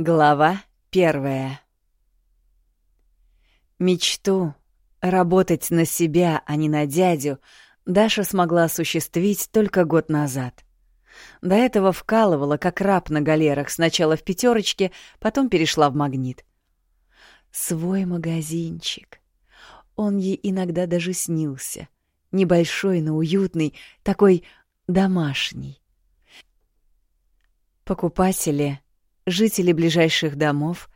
Глава первая Мечту работать на себя, а не на дядю, Даша смогла осуществить только год назад. До этого вкалывала, как раб на галерах, сначала в пятерочке, потом перешла в магнит. Свой магазинчик. Он ей иногда даже снился. Небольшой, но уютный, такой домашний. Покупатели жители ближайших домов,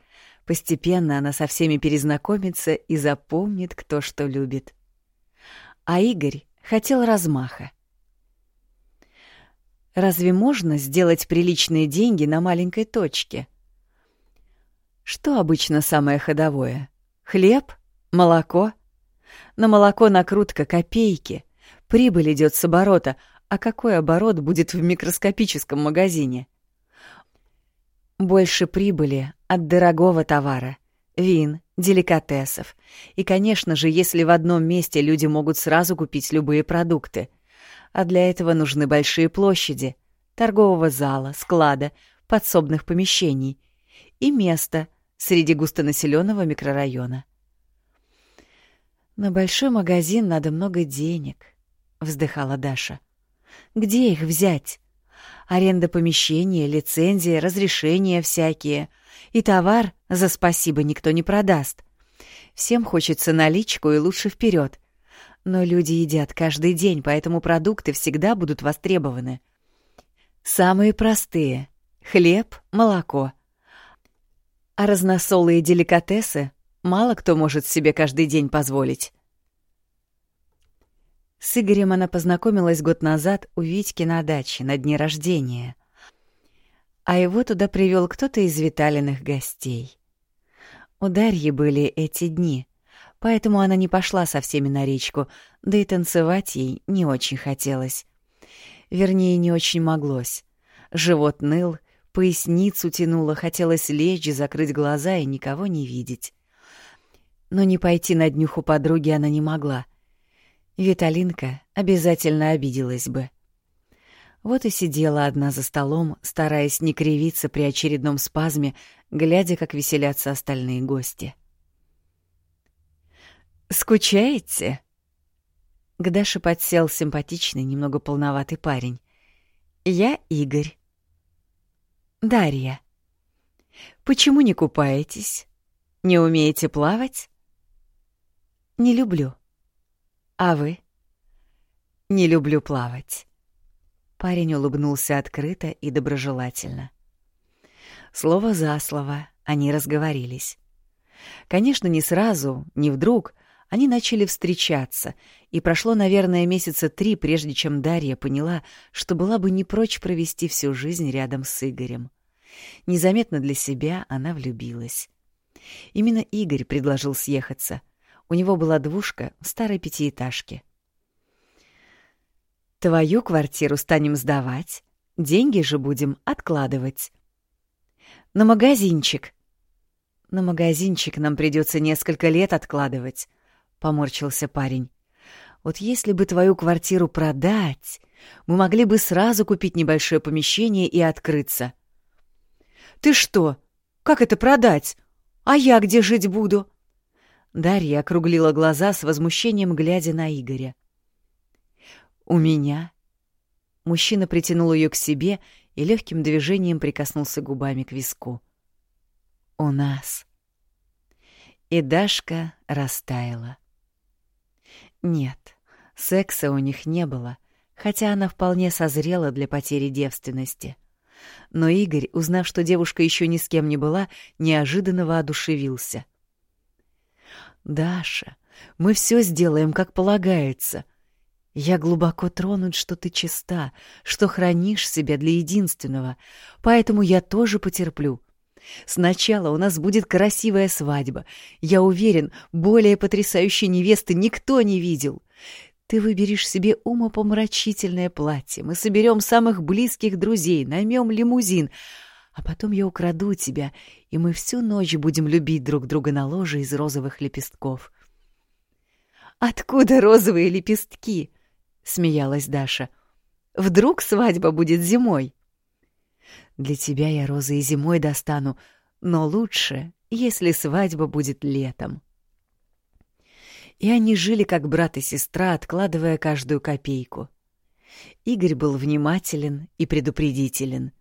постепенно она со всеми перезнакомится и запомнит, кто что любит. А Игорь хотел размаха. Разве можно сделать приличные деньги на маленькой точке? Что обычно самое ходовое? Хлеб? Молоко? На молоко накрутка копейки. Прибыль идет с оборота, а какой оборот будет в микроскопическом магазине? Больше прибыли от дорогого товара, вин, деликатесов. И, конечно же, если в одном месте люди могут сразу купить любые продукты. А для этого нужны большие площади, торгового зала, склада, подсобных помещений и место среди густонаселенного микрорайона. «На большой магазин надо много денег», — вздыхала Даша. «Где их взять?» Аренда помещения, лицензия, разрешения всякие. И товар за спасибо никто не продаст. Всем хочется наличку и лучше вперед. Но люди едят каждый день, поэтому продукты всегда будут востребованы. Самые простые — хлеб, молоко. А разносолые деликатесы мало кто может себе каждый день позволить. С Игорем она познакомилась год назад у Витьки на даче на дне рождения. А его туда привел кто-то из Виталиных гостей. У Дарьи были эти дни, поэтому она не пошла со всеми на речку, да и танцевать ей не очень хотелось. Вернее, не очень моглось. Живот ныл, поясницу тянуло, хотелось лечь, закрыть глаза и никого не видеть. Но не пойти на днюху подруги она не могла — Виталинка обязательно обиделась бы. Вот и сидела одна за столом, стараясь не кривиться при очередном спазме, глядя, как веселятся остальные гости. «Скучаете?» К Даше подсел симпатичный, немного полноватый парень. «Я Игорь». «Дарья». «Почему не купаетесь? Не умеете плавать?» «Не люблю», а вы? Не люблю плавать. Парень улыбнулся открыто и доброжелательно. Слово за слово они разговорились. Конечно, не сразу, не вдруг, они начали встречаться, и прошло, наверное, месяца три, прежде чем Дарья поняла, что была бы не прочь провести всю жизнь рядом с Игорем. Незаметно для себя она влюбилась. Именно Игорь предложил съехаться — у него была двушка в старой пятиэтажке. «Твою квартиру станем сдавать, деньги же будем откладывать. На магазинчик». «На магазинчик нам придется несколько лет откладывать», — поморщился парень. «Вот если бы твою квартиру продать, мы могли бы сразу купить небольшое помещение и открыться». «Ты что? Как это продать? А я где жить буду?» Дарья округлила глаза с возмущением, глядя на Игоря. «У меня?» Мужчина притянул ее к себе и легким движением прикоснулся губами к виску. «У нас». И Дашка растаяла. Нет, секса у них не было, хотя она вполне созрела для потери девственности. Но Игорь, узнав, что девушка еще ни с кем не была, неожиданно воодушевился — Даша, мы все сделаем, как полагается. Я глубоко тронут, что ты чиста, что хранишь себя для единственного, поэтому я тоже потерплю. Сначала у нас будет красивая свадьба. Я уверен, более потрясающей невесты никто не видел. Ты выберешь себе умопомрачительное платье, мы соберем самых близких друзей, наймем лимузин, а потом я украду тебя, и мы всю ночь будем любить друг друга на ложе из розовых лепестков. «Откуда розовые лепестки?» — смеялась Даша. «Вдруг свадьба будет зимой?» «Для тебя я розы и зимой достану, но лучше, если свадьба будет летом. И они жили как брат и сестра, откладывая каждую копейку. Игорь был внимателен и предупредителен,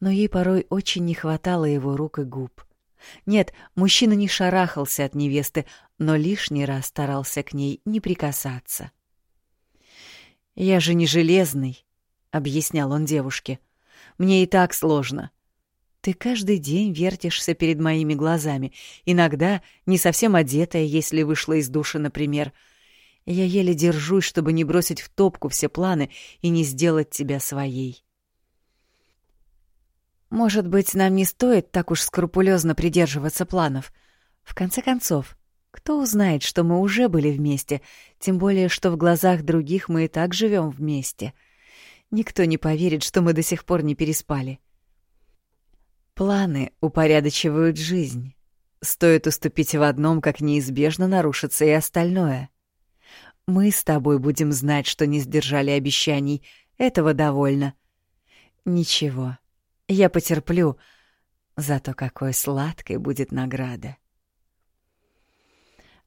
но ей порой очень не хватало его рук и губ. Нет, мужчина не шарахался от невесты, но лишний раз старался к ней не прикасаться. «Я же не железный», — объяснял он девушке. «Мне и так сложно. Ты каждый день вертишься перед моими глазами, иногда не совсем одетая, если вышла из душа, например. Я еле держусь, чтобы не бросить в топку все планы и не сделать тебя своей». Может быть, нам не стоит так уж скрупулезно придерживаться планов. В конце концов, кто узнает, что мы уже были вместе, тем более, что в глазах других мы и так живем вместе. Никто не поверит, что мы до сих пор не переспали. Планы упорядочивают жизнь. Стоит уступить в одном, как неизбежно нарушится и остальное. Мы с тобой будем знать, что не сдержали обещаний. Этого довольно. Ничего. Я потерплю, зато какой сладкой будет награда.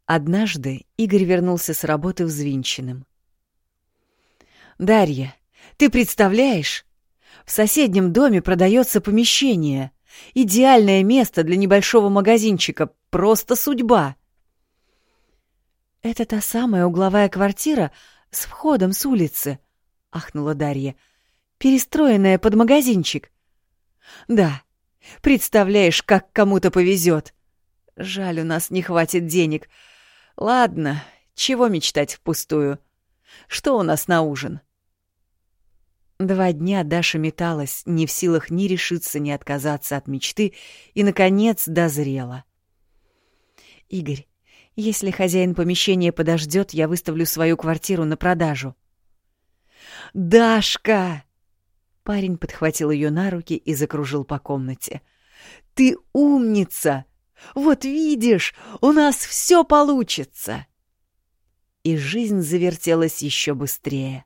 Однажды Игорь вернулся с работы взвинченным. «Дарья, ты представляешь? В соседнем доме продается помещение. Идеальное место для небольшого магазинчика. Просто судьба!» «Это та самая угловая квартира с входом с улицы», — ахнула Дарья, — «перестроенная под магазинчик. Да, представляешь, как кому-то повезет. Жаль, у нас не хватит денег. Ладно, чего мечтать впустую? Что у нас на ужин? Два дня Даша металась, не в силах ни решиться, ни отказаться от мечты, и, наконец, дозрела. «Игорь, если хозяин помещения подождет, я выставлю свою квартиру на продажу». «Дашка!» Парень подхватил ее на руки и закружил по комнате. «Ты умница! Вот видишь, у нас все получится!» И жизнь завертелась еще быстрее.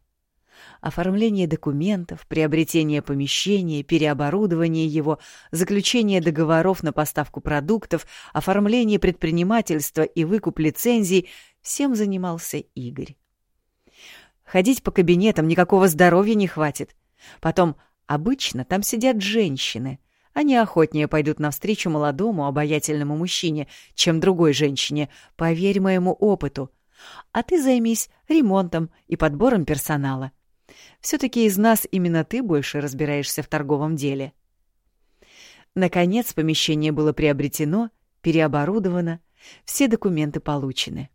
Оформление документов, приобретение помещения, переоборудование его, заключение договоров на поставку продуктов, оформление предпринимательства и выкуп лицензий — всем занимался Игорь. Ходить по кабинетам никакого здоровья не хватит. Потом, обычно там сидят женщины. Они охотнее пойдут навстречу молодому, обаятельному мужчине, чем другой женщине, поверь моему опыту. А ты займись ремонтом и подбором персонала. Все-таки из нас именно ты больше разбираешься в торговом деле. Наконец помещение было приобретено, переоборудовано, все документы получены.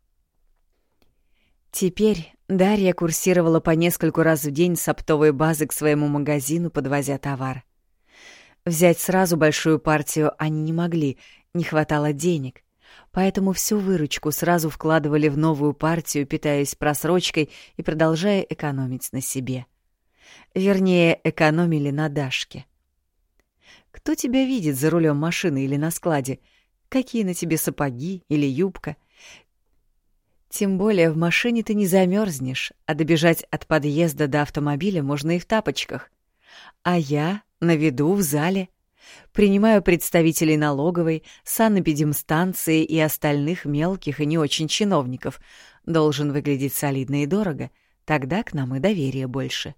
Теперь Дарья курсировала по нескольку раз в день с оптовой базы к своему магазину, подвозя товар. Взять сразу большую партию они не могли, не хватало денег, поэтому всю выручку сразу вкладывали в новую партию, питаясь просрочкой и продолжая экономить на себе. Вернее, экономили на Дашке. Кто тебя видит за рулем машины или на складе? Какие на тебе сапоги или юбка — тем более в машине ты не замерзнешь, а добежать от подъезда до автомобиля можно и в тапочках. А я на виду в зале. Принимаю представителей налоговой, санэпидемстанции и остальных мелких и не очень чиновников. Должен выглядеть солидно и дорого. Тогда к нам и доверие больше.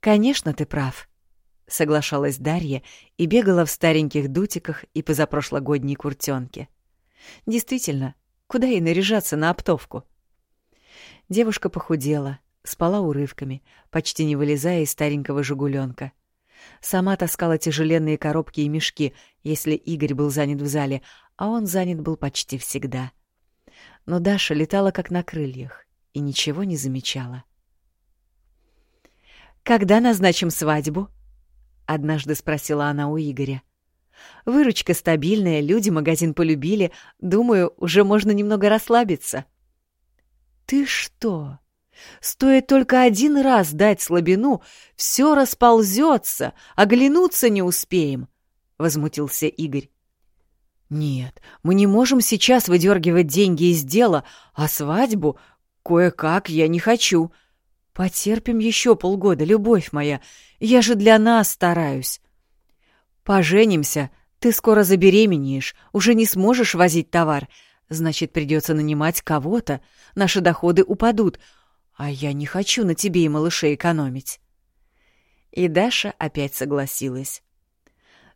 «Конечно, ты прав», — соглашалась Дарья и бегала в стареньких дутиках и позапрошлогодней куртёнке. «Действительно, Куда ей наряжаться на оптовку? Девушка похудела, спала урывками, почти не вылезая из старенького «Жигуленка». Сама таскала тяжеленные коробки и мешки, если Игорь был занят в зале, а он занят был почти всегда. Но Даша летала как на крыльях и ничего не замечала. «Когда назначим свадьбу?» — однажды спросила она у Игоря. Выручка стабильная, люди магазин полюбили. Думаю, уже можно немного расслабиться. Ты что? Стоит только один раз дать слабину, все расползется, оглянуться не успеем, — возмутился Игорь. Нет, мы не можем сейчас выдергивать деньги из дела, а свадьбу кое-как я не хочу. Потерпим еще полгода, любовь моя, я же для нас стараюсь. Поженимся, Ты скоро забеременеешь, уже не сможешь возить товар. Значит, придется нанимать кого-то, наши доходы упадут. А я не хочу на тебе и малыше экономить. И Даша опять согласилась.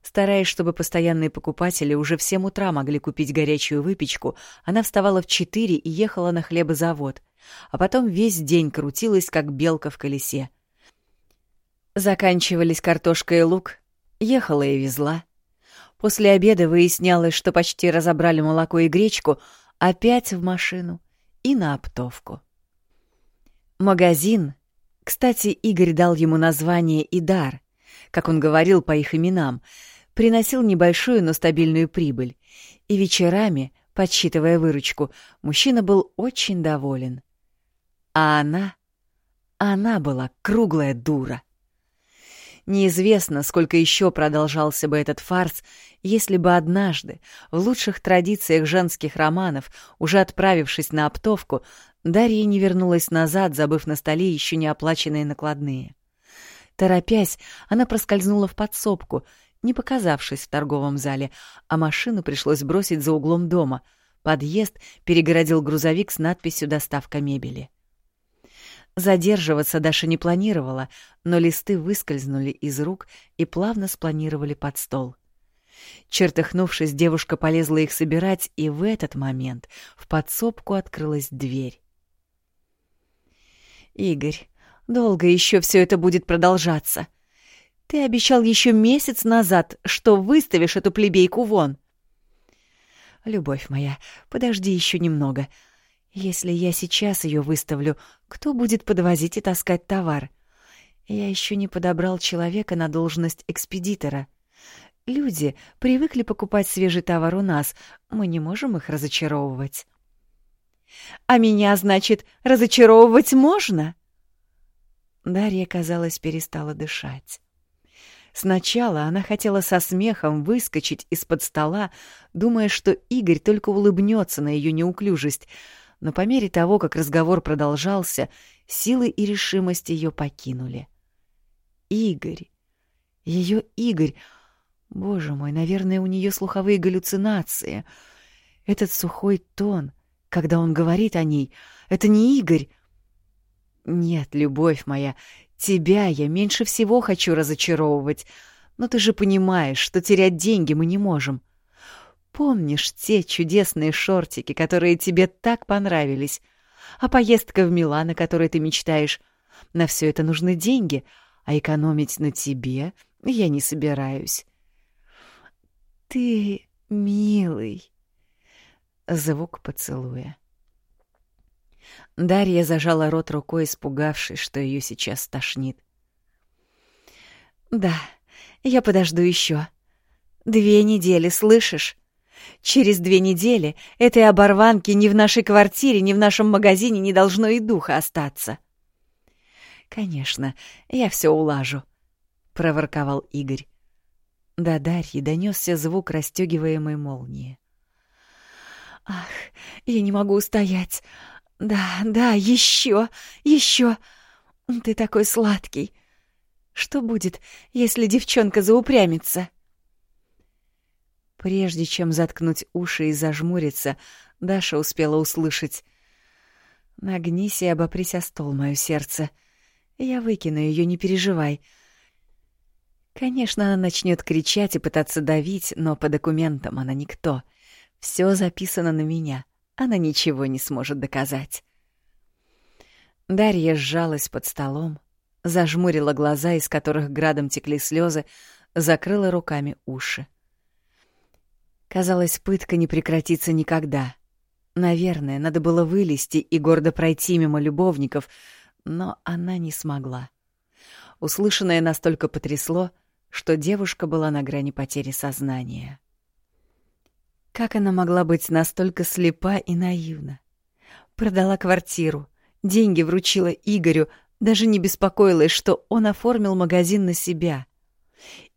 Стараясь, чтобы постоянные покупатели уже в семь утра могли купить горячую выпечку, она вставала в четыре и ехала на хлебозавод, а потом весь день крутилась, как белка в колесе. Заканчивались картошка и лук, ехала и везла. После обеда выяснялось, что почти разобрали молоко и гречку, опять в машину и на оптовку. Магазин, кстати, Игорь дал ему название «Идар», как он говорил по их именам, приносил небольшую, но стабильную прибыль, и вечерами, подсчитывая выручку, мужчина был очень доволен. А она... Она была круглая дура. Неизвестно, сколько еще продолжался бы этот фарс, если бы однажды, в лучших традициях женских романов, уже отправившись на оптовку, Дарья не вернулась назад, забыв на столе еще не оплаченные накладные. Торопясь, она проскользнула в подсобку, не показавшись в торговом зале, а машину пришлось бросить за углом дома. Подъезд перегородил грузовик с надписью «Доставка мебели». Задерживаться Даша не планировала, но листы выскользнули из рук и плавно спланировали под стол. Чертыхнувшись, девушка полезла их собирать, и в этот момент в подсобку открылась дверь. «Игорь, долго еще все это будет продолжаться. Ты обещал еще месяц назад, что выставишь эту плебейку вон». «Любовь моя, подожди еще немного», если я сейчас ее выставлю, кто будет подвозить и таскать товар? Я еще не подобрал человека на должность экспедитора. Люди привыкли покупать свежий товар у нас, мы не можем их разочаровывать. А меня, значит, разочаровывать можно? Дарья, казалось, перестала дышать. Сначала она хотела со смехом выскочить из-под стола, думая, что Игорь только улыбнется на ее неуклюжесть, но по мере того, как разговор продолжался, силы и решимость ее покинули. Игорь! Ее Игорь! Боже мой, наверное, у нее слуховые галлюцинации. Этот сухой тон, когда он говорит о ней, это не Игорь. Нет, любовь моя, тебя я меньше всего хочу разочаровывать, но ты же понимаешь, что терять деньги мы не можем. Помнишь те чудесные шортики, которые тебе так понравились? А поездка в Милан, о которой ты мечтаешь? На все это нужны деньги, а экономить на тебе я не собираюсь. Ты милый. Звук поцелуя. Дарья зажала рот рукой, испугавшись, что ее сейчас тошнит. «Да, я подожду еще. Две недели, слышишь? Через две недели этой оборванки ни в нашей квартире, ни в нашем магазине не должно и духа остаться. «Конечно, я все улажу», — проворковал Игорь. До Дарьи донесся звук расстегиваемой молнии. «Ах, я не могу устоять. Да, да, еще, еще. Ты такой сладкий. Что будет, если девчонка заупрямится?» Прежде чем заткнуть уши и зажмуриться, Даша успела услышать. «Нагнись и обопрись о стол, мое сердце. Я выкину ее, не переживай». Конечно, она начнет кричать и пытаться давить, но по документам она никто. Все записано на меня. Она ничего не сможет доказать. Дарья сжалась под столом, зажмурила глаза, из которых градом текли слезы, закрыла руками уши. Казалось, пытка не прекратится никогда. Наверное, надо было вылезти и гордо пройти мимо любовников, но она не смогла. Услышанное настолько потрясло, что девушка была на грани потери сознания. Как она могла быть настолько слепа и наивна? Продала квартиру, деньги вручила Игорю, даже не беспокоилась, что он оформил магазин на себя.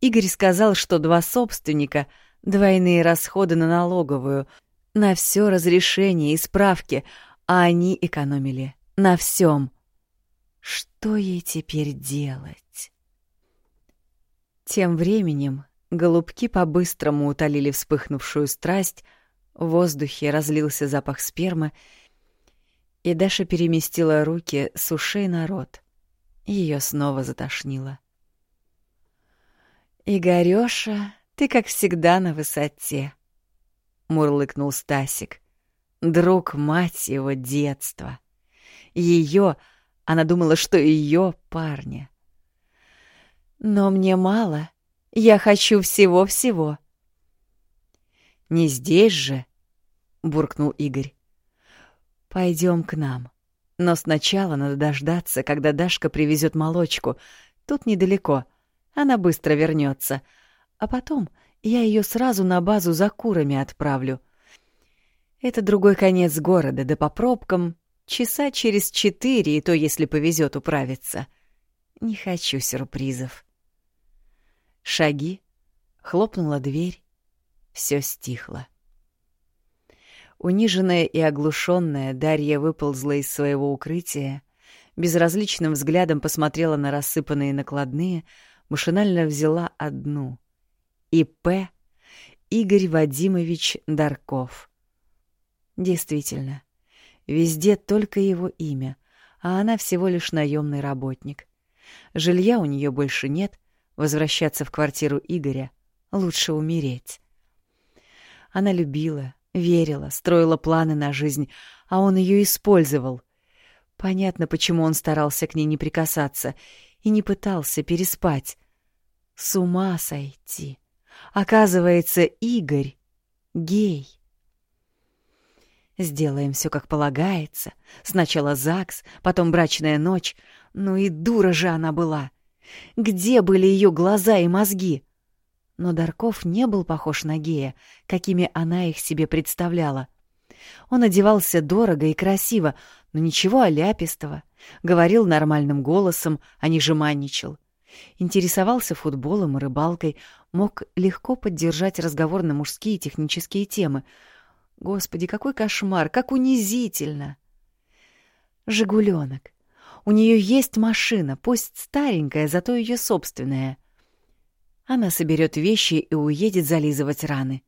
Игорь сказал, что два собственника — Двойные расходы на налоговую, на все разрешение и справки, а они экономили на всем. Что ей теперь делать? Тем временем Голубки по-быстрому утолили вспыхнувшую страсть, в воздухе разлился запах спермы, и Даша переместила руки с ушей на рот. Ее снова затошнило. «Игорёша, ты, как всегда, на высоте», — мурлыкнул Стасик. «Друг мать его детства. Ее, она думала, что ее парня. Но мне мало, я хочу всего-всего». «Не здесь же», — буркнул Игорь. Пойдем к нам. Но сначала надо дождаться, когда Дашка привезет молочку. Тут недалеко. Она быстро вернется. А потом я ее сразу на базу за курами отправлю. Это другой конец города, да по пробкам часа через четыре, и то, если повезет управиться. Не хочу сюрпризов. Шаги. Хлопнула дверь. Все стихло. Униженная и оглушенная, Дарья выползла из своего укрытия, безразличным взглядом посмотрела на рассыпанные накладные, машинально взяла одну. И.П. Игорь Вадимович Дарков. Действительно, везде только его имя, а она всего лишь наемный работник. Жилья у нее больше нет, возвращаться в квартиру Игоря лучше умереть. Она любила, Верила, строила планы на жизнь, а он ее использовал. Понятно, почему он старался к ней не прикасаться и не пытался переспать. С ума сойти. Оказывается, Игорь — гей. Сделаем все как полагается. Сначала ЗАГС, потом брачная ночь. Ну и дура же она была. Где были ее глаза и мозги? Но Дарков не был похож на гея, какими она их себе представляла. Он одевался дорого и красиво, но ничего оляпистого. Говорил нормальным голосом, а не жеманничал. Интересовался футболом и рыбалкой, мог легко поддержать разговор на мужские технические темы. Господи, какой кошмар, как унизительно! «Жигуленок. У нее есть машина, пусть старенькая, зато ее собственная. Она соберет вещи и уедет зализывать раны.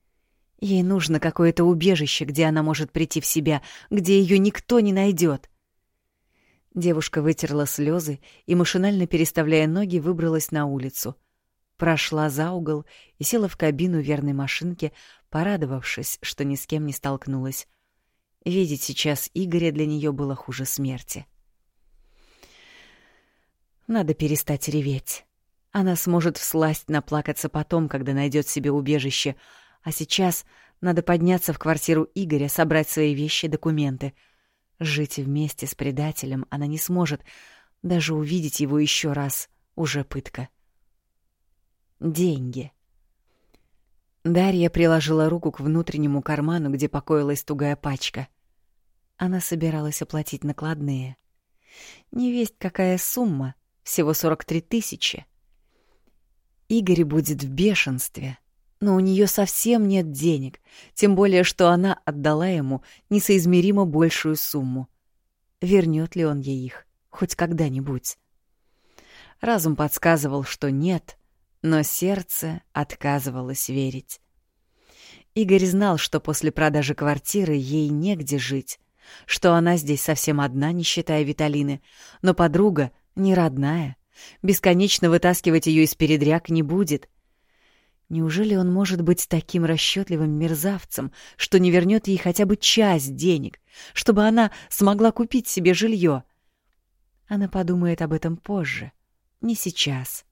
Ей нужно какое-то убежище, где она может прийти в себя, где ее никто не найдет. Девушка вытерла слезы и, машинально переставляя ноги, выбралась на улицу. Прошла за угол и села в кабину верной машинки, порадовавшись, что ни с кем не столкнулась. Видеть сейчас Игоря для нее было хуже смерти. Надо перестать реветь. Она сможет всласть наплакаться потом, когда найдет себе убежище. А сейчас надо подняться в квартиру Игоря, собрать свои вещи, документы. Жить вместе с предателем она не сможет. Даже увидеть его еще раз — уже пытка. Деньги. Дарья приложила руку к внутреннему карману, где покоилась тугая пачка. Она собиралась оплатить накладные. Не весть какая сумма, всего 43 тысячи. Игорь будет в бешенстве, но у нее совсем нет денег, тем более что она отдала ему несоизмеримо большую сумму. Вернет ли он ей их хоть когда-нибудь? Разум подсказывал, что нет, но сердце отказывалось верить. Игорь знал, что после продажи квартиры ей негде жить, что она здесь совсем одна, не считая Виталины, но подруга не родная — Бесконечно вытаскивать ее из передряг не будет. Неужели он может быть таким расчетливым мерзавцем, что не вернет ей хотя бы часть денег, чтобы она смогла купить себе жилье? Она подумает об этом позже, не сейчас.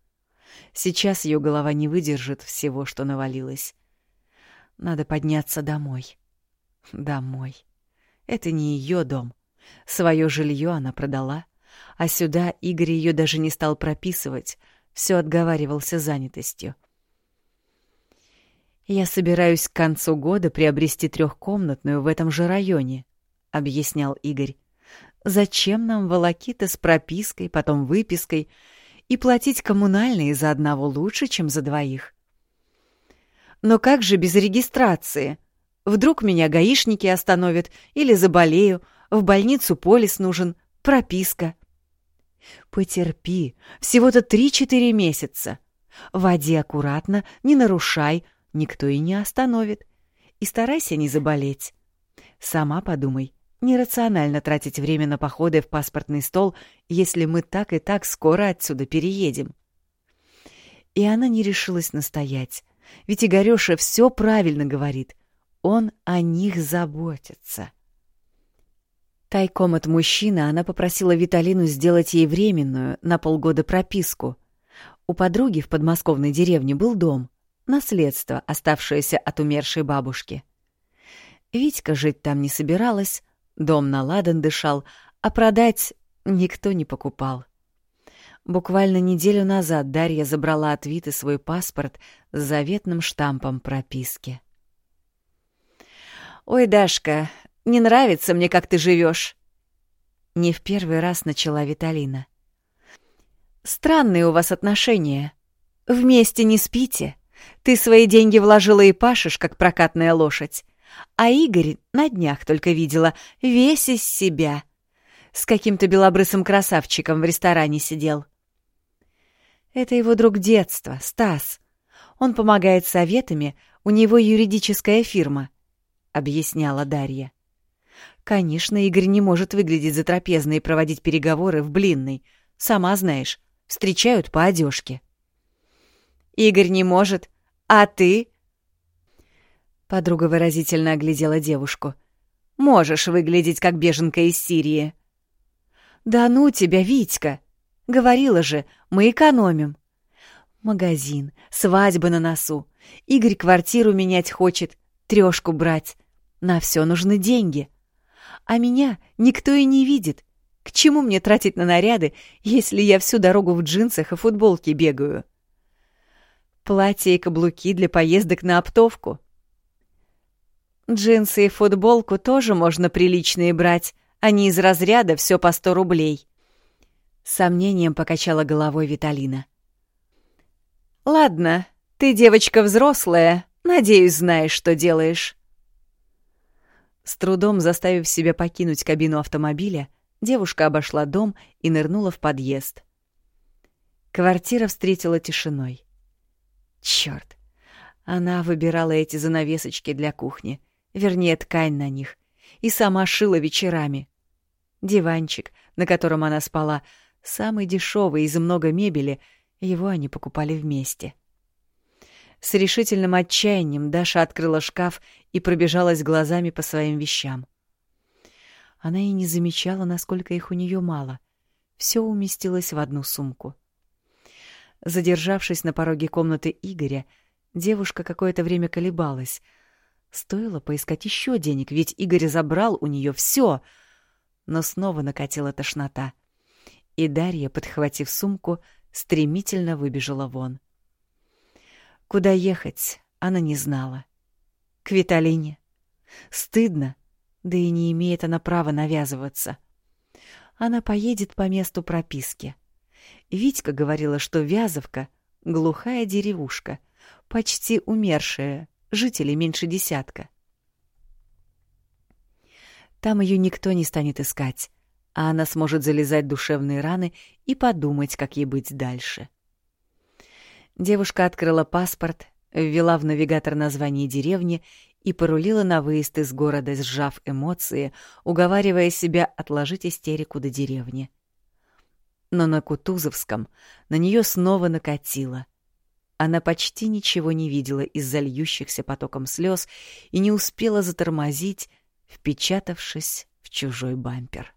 Сейчас ее голова не выдержит всего, что навалилось. Надо подняться домой. Домой. Это не ее дом. Свое жилье она продала — а сюда Игорь ее даже не стал прописывать, все отговаривался занятостью. «Я собираюсь к концу года приобрести трехкомнатную в этом же районе», — объяснял Игорь. «Зачем нам волокита с пропиской, потом выпиской, и платить коммунальные за одного лучше, чем за двоих?» «Но как же без регистрации? Вдруг меня гаишники остановят или заболею, в больницу полис нужен, прописка». Потерпи, всего-то три-четыре месяца. Води аккуратно, не нарушай, никто и не остановит. И старайся не заболеть. Сама подумай, нерационально тратить время на походы в паспортный стол, если мы так и так скоро отсюда переедем. И она не решилась настоять, ведь Игорёша все правильно говорит. Он о них заботится. Тайком от мужчины она попросила Виталину сделать ей временную, на полгода прописку. У подруги в подмосковной деревне был дом, наследство, оставшееся от умершей бабушки. Витька жить там не собиралась, дом на ладан дышал, а продать никто не покупал. Буквально неделю назад Дарья забрала от Виты свой паспорт с заветным штампом прописки. «Ой, Дашка, не нравится мне, как ты живешь. Не в первый раз начала Виталина. «Странные у вас отношения. Вместе не спите. Ты свои деньги вложила и пашешь, как прокатная лошадь. А Игорь на днях только видела, весь из себя. С каким-то белобрысым красавчиком в ресторане сидел. Это его друг детства, Стас. Он помогает советами, у него юридическая фирма», — объясняла Дарья. Конечно, Игорь не может выглядеть затрапезно и проводить переговоры в блинной. Сама знаешь, встречают по одежке. Игорь не может, а ты? Подруга выразительно оглядела девушку. Можешь выглядеть как беженка из Сирии. Да ну тебя, Витька. Говорила же, мы экономим. Магазин, свадьба на носу. Игорь квартиру менять хочет, трёшку брать. На все нужны деньги а меня никто и не видит. К чему мне тратить на наряды, если я всю дорогу в джинсах и футболке бегаю? Платье и каблуки для поездок на оптовку. Джинсы и футболку тоже можно приличные брать, а не из разряда все по сто рублей. сомнением покачала головой Виталина. «Ладно, ты девочка взрослая, надеюсь, знаешь, что делаешь». С трудом заставив себя покинуть кабину автомобиля, девушка обошла дом и нырнула в подъезд. Квартира встретила тишиной. Чёрт! Она выбирала эти занавесочки для кухни, вернее, ткань на них, и сама шила вечерами. Диванчик, на котором она спала, самый дешевый из много мебели, его они покупали вместе. С решительным отчаянием Даша открыла шкаф и пробежалась глазами по своим вещам. Она и не замечала, насколько их у нее мало. Все уместилось в одну сумку. Задержавшись на пороге комнаты Игоря, девушка какое-то время колебалась. Стоило поискать еще денег, ведь Игорь забрал у нее все. Но снова накатила тошнота. И Дарья, подхватив сумку, стремительно выбежала вон. Куда ехать, она не знала к Виталине. Стыдно, да и не имеет она права навязываться. Она поедет по месту прописки. Витька говорила, что Вязовка — глухая деревушка, почти умершая, жителей меньше десятка. Там ее никто не станет искать, а она сможет залезать душевные раны и подумать, как ей быть дальше. Девушка открыла паспорт ввела в навигатор название деревни и порулила на выезд из города, сжав эмоции, уговаривая себя отложить истерику до деревни. Но на Кутузовском на нее снова накатило. Она почти ничего не видела из-за льющихся потоком слез и не успела затормозить, впечатавшись в чужой бампер.